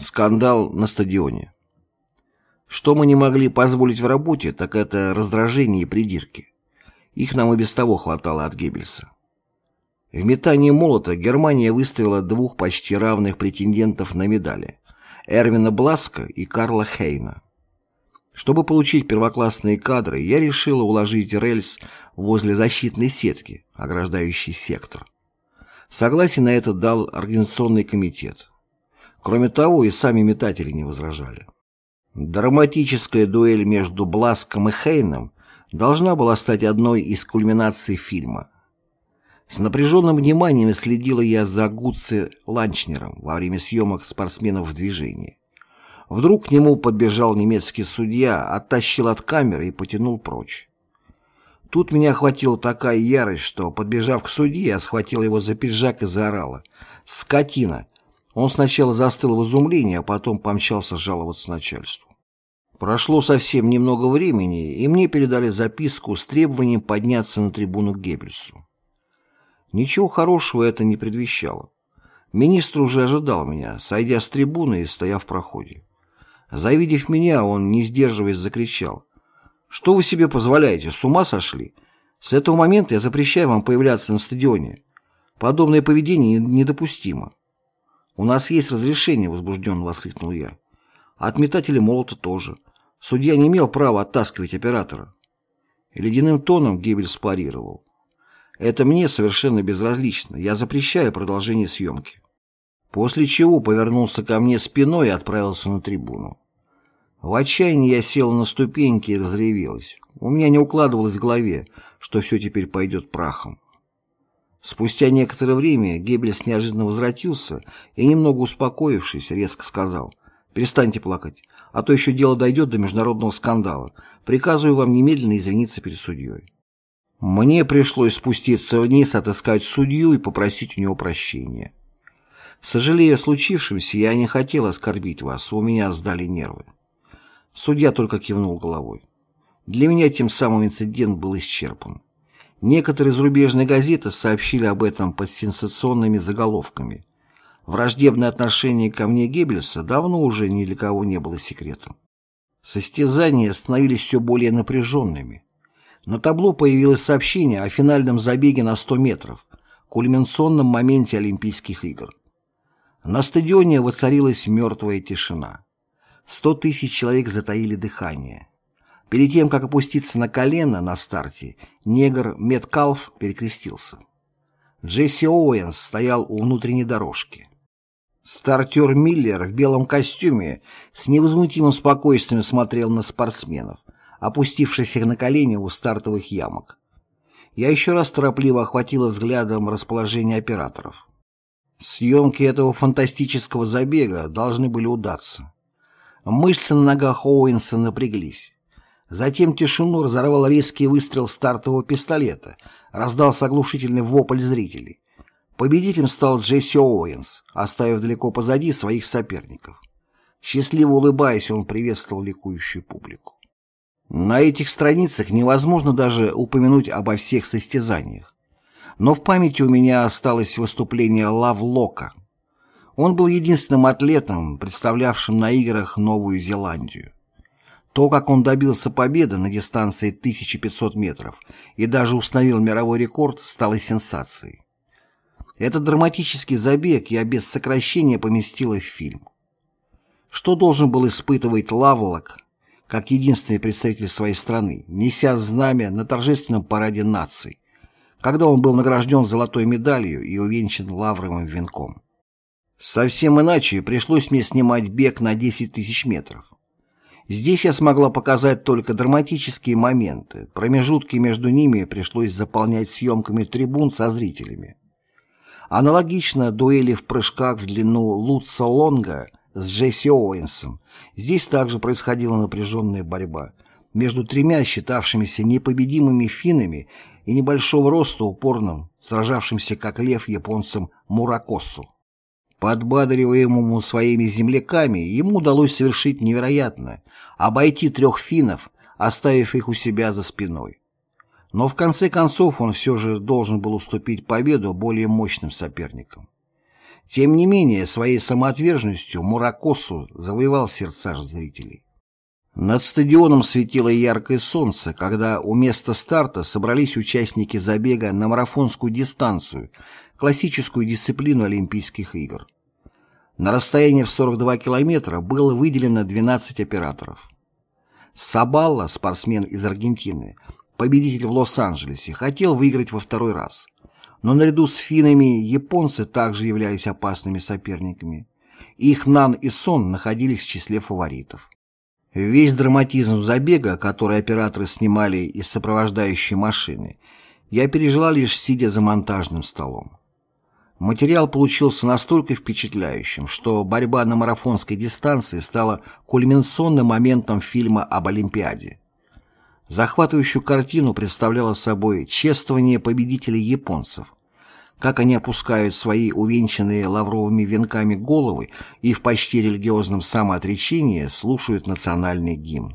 Скандал на стадионе. Что мы не могли позволить в работе, так это раздражение и придирки. Их нам и без того хватало от Геббельса. В метании молота Германия выставила двух почти равных претендентов на медали – Эрвина Бласка и Карла Хейна. Чтобы получить первоклассные кадры, я решила уложить рельс возле защитной сетки, ограждающей сектор. Согласие на это дал Организационный комитет. Кроме того, и сами метатели не возражали. Драматическая дуэль между Бласком и Хейном должна была стать одной из кульминаций фильма. С напряженным вниманием следила я за Гуци Ланчнером во время съемок спортсменов в движении. Вдруг к нему подбежал немецкий судья, оттащил от камеры и потянул прочь. Тут меня охватила такая ярость, что, подбежав к судье, я схватила его за пиджак и заорала. «Скотина! Он сначала застыл в изумлении, а потом помчался жаловаться начальству. Прошло совсем немного времени, и мне передали записку с требованием подняться на трибуну к Геббельсу. Ничего хорошего это не предвещало. Министр уже ожидал меня, сойдя с трибуны и стоя в проходе. Завидев меня, он, не сдерживаясь, закричал. «Что вы себе позволяете? С ума сошли? С этого момента я запрещаю вам появляться на стадионе. Подобное поведение недопустимо». «У нас есть разрешение», — возбужденно воскликнул я. «От метателя молота тоже. Судья не имел права оттаскивать оператора». И ледяным тоном Геббель спарировал. «Это мне совершенно безразлично. Я запрещаю продолжение съемки». После чего повернулся ко мне спиной и отправился на трибуну. В отчаянии я села на ступеньки и разревелась. У меня не укладывалось в голове, что все теперь пойдет прахом. Спустя некоторое время Геббельс неожиданно возвратился и, немного успокоившись, резко сказал «Перестаньте плакать, а то еще дело дойдет до международного скандала. Приказываю вам немедленно извиниться перед судьей». Мне пришлось спуститься вниз, отыскать судью и попросить у него прощения. Сожалея о случившемся, я не хотел оскорбить вас, у меня сдали нервы. Судья только кивнул головой. Для меня тем самым инцидент был исчерпан. Некоторые зарубежные газеты сообщили об этом под сенсационными заголовками. Враждебное отношение ко мне Геббельса давно уже ни для кого не было секретом. Состязания становились все более напряженными. На табло появилось сообщение о финальном забеге на 100 метров, кульминационном моменте Олимпийских игр. На стадионе воцарилась мертвая тишина. Сто тысяч человек затаили дыхание. Перед тем, как опуститься на колено на старте, негр Меткалф перекрестился. Джесси Оуэнс стоял у внутренней дорожки. Стартер Миллер в белом костюме с невозмутимым спокойствием смотрел на спортсменов, опустившихся на колени у стартовых ямок. Я еще раз торопливо охватила взглядом расположение операторов. Съемки этого фантастического забега должны были удаться. Мышцы на ногах Оуэнса напряглись. Затем тишину разорвал резкий выстрел стартового пистолета. Раздался оглушительный вопль зрителей. Победителем стал Джесси Оуэнс, оставив далеко позади своих соперников. Счастливо улыбаясь, он приветствовал ликующую публику. На этих страницах невозможно даже упомянуть обо всех состязаниях. Но в памяти у меня осталось выступление Лавлока. Он был единственным атлетом, представлявшим на играх Новую Зеландию. То, как он добился победы на дистанции 1500 метров и даже установил мировой рекорд, стало сенсацией. Этот драматический забег я без сокращения поместила в фильм. Что должен был испытывать Лавлок, как единственный представитель своей страны, неся знамя на торжественном параде наций, когда он был награжден золотой медалью и увенчан лавровым венком. Совсем иначе пришлось мне снимать бег на 10 тысяч метров. Здесь я смогла показать только драматические моменты, промежутки между ними пришлось заполнять съемками трибун со зрителями. Аналогично дуэли в прыжках в длину Лутца Лонга с Джесси Оуэнсом, здесь также происходила напряженная борьба между тремя считавшимися непобедимыми финнами и небольшого роста упорным, сражавшимся как лев японцем Муракосу. Подбадриваемому своими земляками, ему удалось совершить невероятное – обойти трех финнов, оставив их у себя за спиной. Но в конце концов он все же должен был уступить победу более мощным соперникам. Тем не менее, своей самоотверженностью Муракосу завоевал сердца зрителей. Над стадионом светило яркое солнце, когда у места старта собрались участники забега на марафонскую дистанцию, классическую дисциплину Олимпийских игр. На расстоянии в 42 километра было выделено 12 операторов. Сабалла, спортсмен из Аргентины, победитель в Лос-Анджелесе, хотел выиграть во второй раз. Но наряду с финнами японцы также являлись опасными соперниками. Их Нан и Сон находились в числе фаворитов. Весь драматизм забега, который операторы снимали из сопровождающей машины, я пережила лишь сидя за монтажным столом. Материал получился настолько впечатляющим, что борьба на марафонской дистанции стала кульминационным моментом фильма об Олимпиаде. Захватывающую картину представляла собой чествование победителей японцев, как они опускают свои увенчанные лавровыми венками головы и в почти религиозном самоотречении слушают национальный гимн.